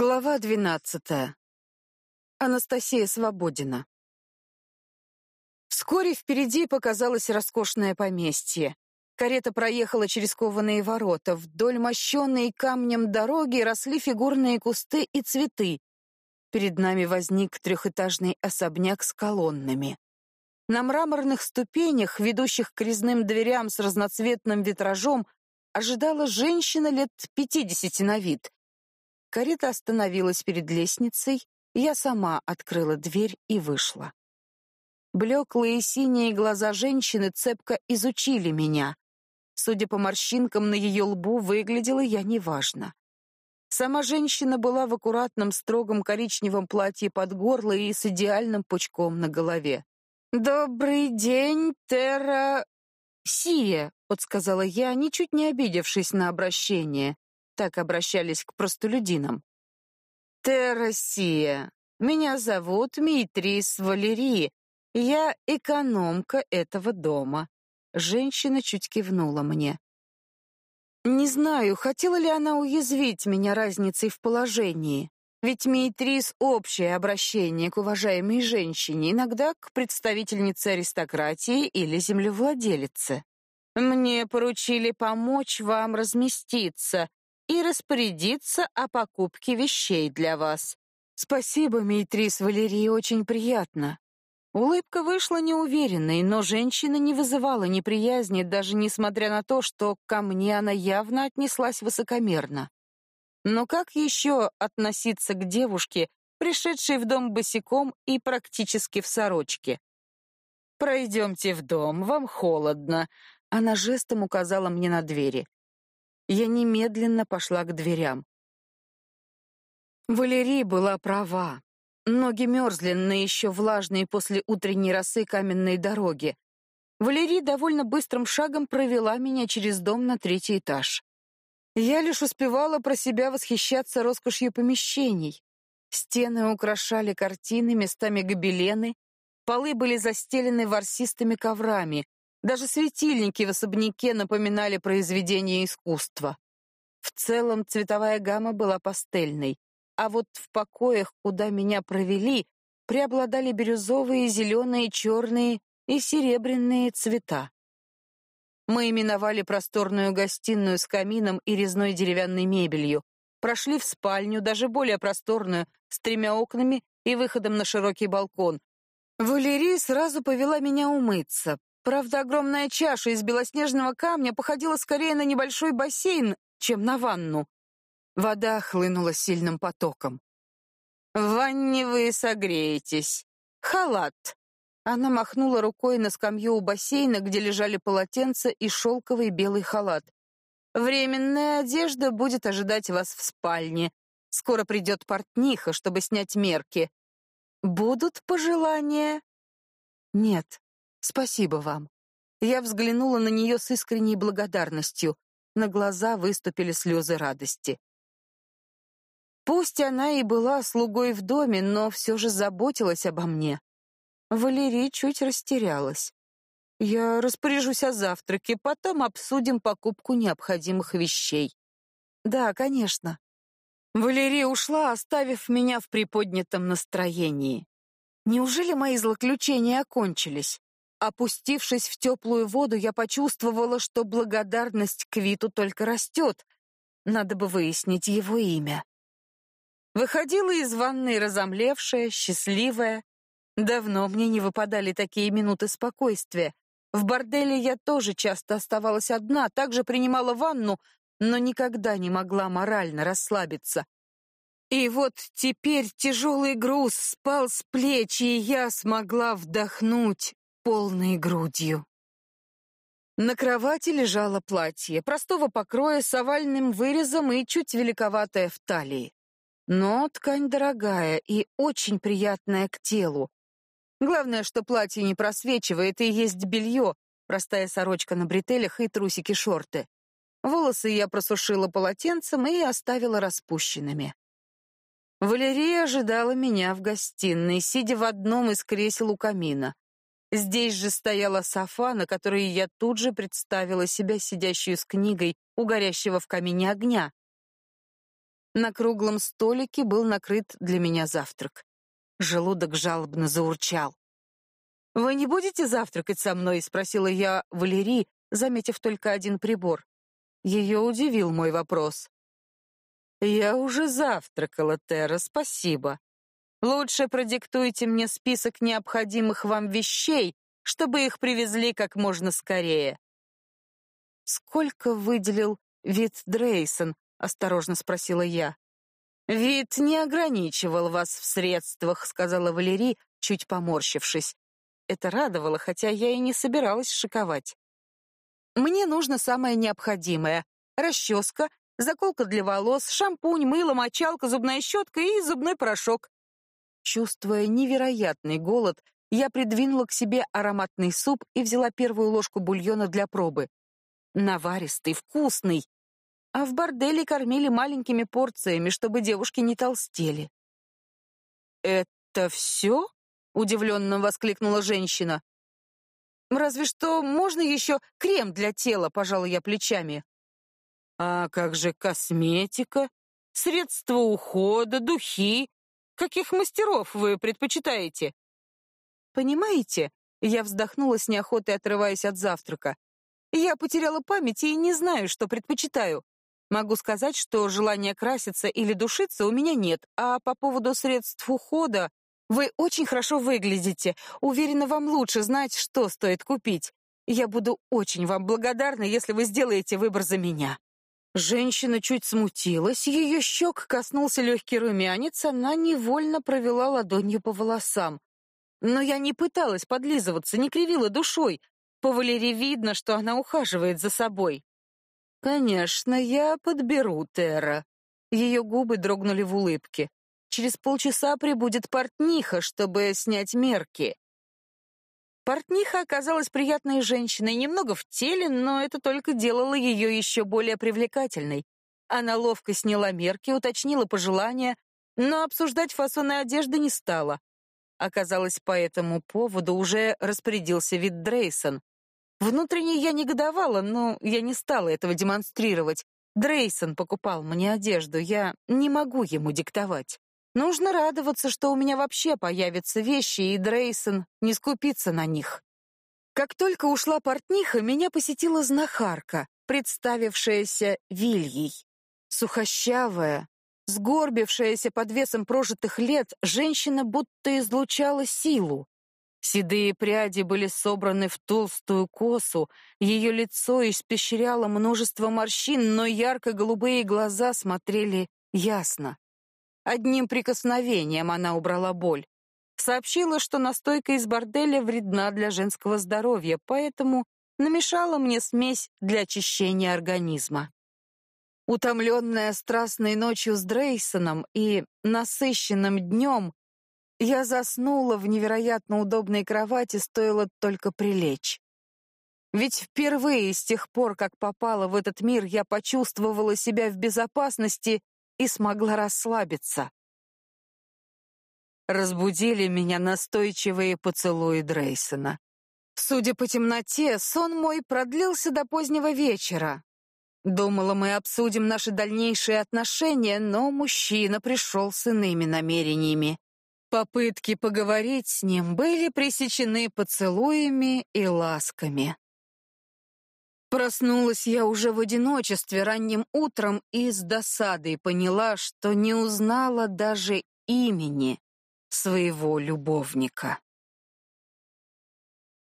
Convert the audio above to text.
Глава двенадцатая. Анастасия Свободина. Вскоре впереди показалось роскошное поместье. Карета проехала через кованые ворота. Вдоль мощенной камнем дороги росли фигурные кусты и цветы. Перед нами возник трехэтажный особняк с колоннами. На мраморных ступенях, ведущих к резным дверям с разноцветным витражом, ожидала женщина лет пятидесяти на вид — Карета остановилась перед лестницей, я сама открыла дверь и вышла. Блеклые синие глаза женщины цепко изучили меня. Судя по морщинкам на ее лбу, выглядела я неважно. Сама женщина была в аккуратном строгом коричневом платье под горло и с идеальным пучком на голове. «Добрый день, Терра...» «Сия», — подсказала я, ничуть не обидевшись на обращение так обращались к простолюдинам. «Террасия, меня зовут Митрис Валерии, я экономка этого дома». Женщина чуть кивнула мне. Не знаю, хотела ли она уязвить меня разницей в положении. Ведь Митрис — общее обращение к уважаемой женщине, иногда к представительнице аристократии или землевладелице. Мне поручили помочь вам разместиться, и распорядиться о покупке вещей для вас. Спасибо, Мейтрис Валерий, очень приятно. Улыбка вышла неуверенной, но женщина не вызывала неприязни, даже несмотря на то, что ко мне она явно отнеслась высокомерно. Но как еще относиться к девушке, пришедшей в дом босиком и практически в сорочке? «Пройдемте в дом, вам холодно», — она жестом указала мне на двери. Я немедленно пошла к дверям. Валерий была права. Ноги мерзли на еще влажные после утренней росы каменной дороги. Валерий довольно быстрым шагом провела меня через дом на третий этаж. Я лишь успевала про себя восхищаться роскошью помещений. Стены украшали картины, местами гобелены, полы были застелены ворсистыми коврами, даже светильники в особняке напоминали произведение искусства. В целом цветовая гамма была пастельной, а вот в покоях, куда меня провели, преобладали бирюзовые, зеленые, черные и серебряные цвета. Мы именовали просторную гостиную с камином и резной деревянной мебелью, прошли в спальню, даже более просторную, с тремя окнами и выходом на широкий балкон. Валерия сразу повела меня умыться, Правда, огромная чаша из белоснежного камня походила скорее на небольшой бассейн, чем на ванну. Вода хлынула сильным потоком. «В ванне вы согреетесь. Халат». Она махнула рукой на скамью у бассейна, где лежали полотенца и шелковый белый халат. «Временная одежда будет ожидать вас в спальне. Скоро придет портниха, чтобы снять мерки. Будут пожелания?» «Нет», Спасибо вам. Я взглянула на нее с искренней благодарностью. На глаза выступили слезы радости. Пусть она и была слугой в доме, но все же заботилась обо мне. Валерий чуть растерялась. Я распоряжусь о завтраке, потом обсудим покупку необходимых вещей. Да, конечно. Валерия ушла, оставив меня в приподнятом настроении. Неужели мои злоключения окончились? Опустившись в теплую воду, я почувствовала, что благодарность к Виту только растет. Надо бы выяснить его имя. Выходила из ванной разомлевшая, счастливая. Давно мне не выпадали такие минуты спокойствия. В борделе я тоже часто оставалась одна, также принимала ванну, но никогда не могла морально расслабиться. И вот теперь тяжелый груз спал с плеч, и я смогла вдохнуть полной грудью. На кровати лежало платье, простого покроя с овальным вырезом и чуть великоватое в талии. Но ткань дорогая и очень приятная к телу. Главное, что платье не просвечивает и есть белье, простая сорочка на бретелях и трусики-шорты. Волосы я просушила полотенцем и оставила распущенными. Валерия ожидала меня в гостиной, сидя в одном из кресел у камина. Здесь же стояла софа, на которой я тут же представила себя сидящую с книгой у горящего в камине огня. На круглом столике был накрыт для меня завтрак. Желудок жалобно заурчал. «Вы не будете завтракать со мной?» — спросила я Валерии, заметив только один прибор. Ее удивил мой вопрос. «Я уже завтракала, Терра, спасибо. Лучше продиктуйте мне список необходимых вам вещей, чтобы их привезли как можно скорее». «Сколько выделил вид Дрейсон?» — осторожно спросила я. «Вид не ограничивал вас в средствах», — сказала Валерий, чуть поморщившись. Это радовало, хотя я и не собиралась шиковать. Мне нужно самое необходимое. Расческа, заколка для волос, шампунь, мыло, мочалка, зубная щетка и зубной порошок. Чувствуя невероятный голод, я придвинула к себе ароматный суп и взяла первую ложку бульона для пробы. Наваристый, вкусный. А в борделе кормили маленькими порциями, чтобы девушки не толстели. «Это все?» — удивленно воскликнула женщина. Разве что можно еще крем для тела, пожала я плечами. А как же косметика, средства ухода, духи? Каких мастеров вы предпочитаете? Понимаете, я вздохнула с неохотой, отрываясь от завтрака. Я потеряла память и не знаю, что предпочитаю. Могу сказать, что желания краситься или душиться у меня нет, а по поводу средств ухода вы очень хорошо выглядите. Уверена, вам лучше знать, что стоит купить. Я буду очень вам благодарна, если вы сделаете выбор за меня. Женщина чуть смутилась, ее щек коснулся легкий румянец, она невольно провела ладонью по волосам. Но я не пыталась подлизываться, не кривила душой. По Валерии видно, что она ухаживает за собой. Конечно, я подберу Тера. Ее губы дрогнули в улыбке. Через полчаса прибудет портниха, чтобы снять мерки. Портниха оказалась приятной женщиной, немного в теле, но это только делало ее еще более привлекательной. Она ловко сняла мерки, уточнила пожелания, но обсуждать фасоны одежды не стала. Оказалось, по этому поводу уже распорядился вид Дрейсон. Внутренне я негодовала, но я не стала этого демонстрировать. Дрейсон покупал мне одежду, я не могу ему диктовать. Нужно радоваться, что у меня вообще появятся вещи, и Дрейсон не скупится на них. Как только ушла портниха, меня посетила знахарка, представившаяся Вильей. Сухощавая, сгорбившаяся под весом прожитых лет, женщина будто излучала силу. Седые пряди были собраны в толстую косу, ее лицо испещряло множество морщин, но ярко-голубые глаза смотрели ясно. Одним прикосновением она убрала боль. Сообщила, что настойка из борделя вредна для женского здоровья, поэтому намешала мне смесь для очищения организма. Утомленная страстной ночью с Дрейсоном и насыщенным днем, я заснула в невероятно удобной кровати, стоило только прилечь. Ведь впервые с тех пор, как попала в этот мир, я почувствовала себя в безопасности и смогла расслабиться. Разбудили меня настойчивые поцелуи Дрейсона. Судя по темноте, сон мой продлился до позднего вечера. Думала, мы обсудим наши дальнейшие отношения, но мужчина пришел с иными намерениями. Попытки поговорить с ним были пресечены поцелуями и ласками. Проснулась я уже в одиночестве ранним утром и с досадой поняла, что не узнала даже имени своего любовника.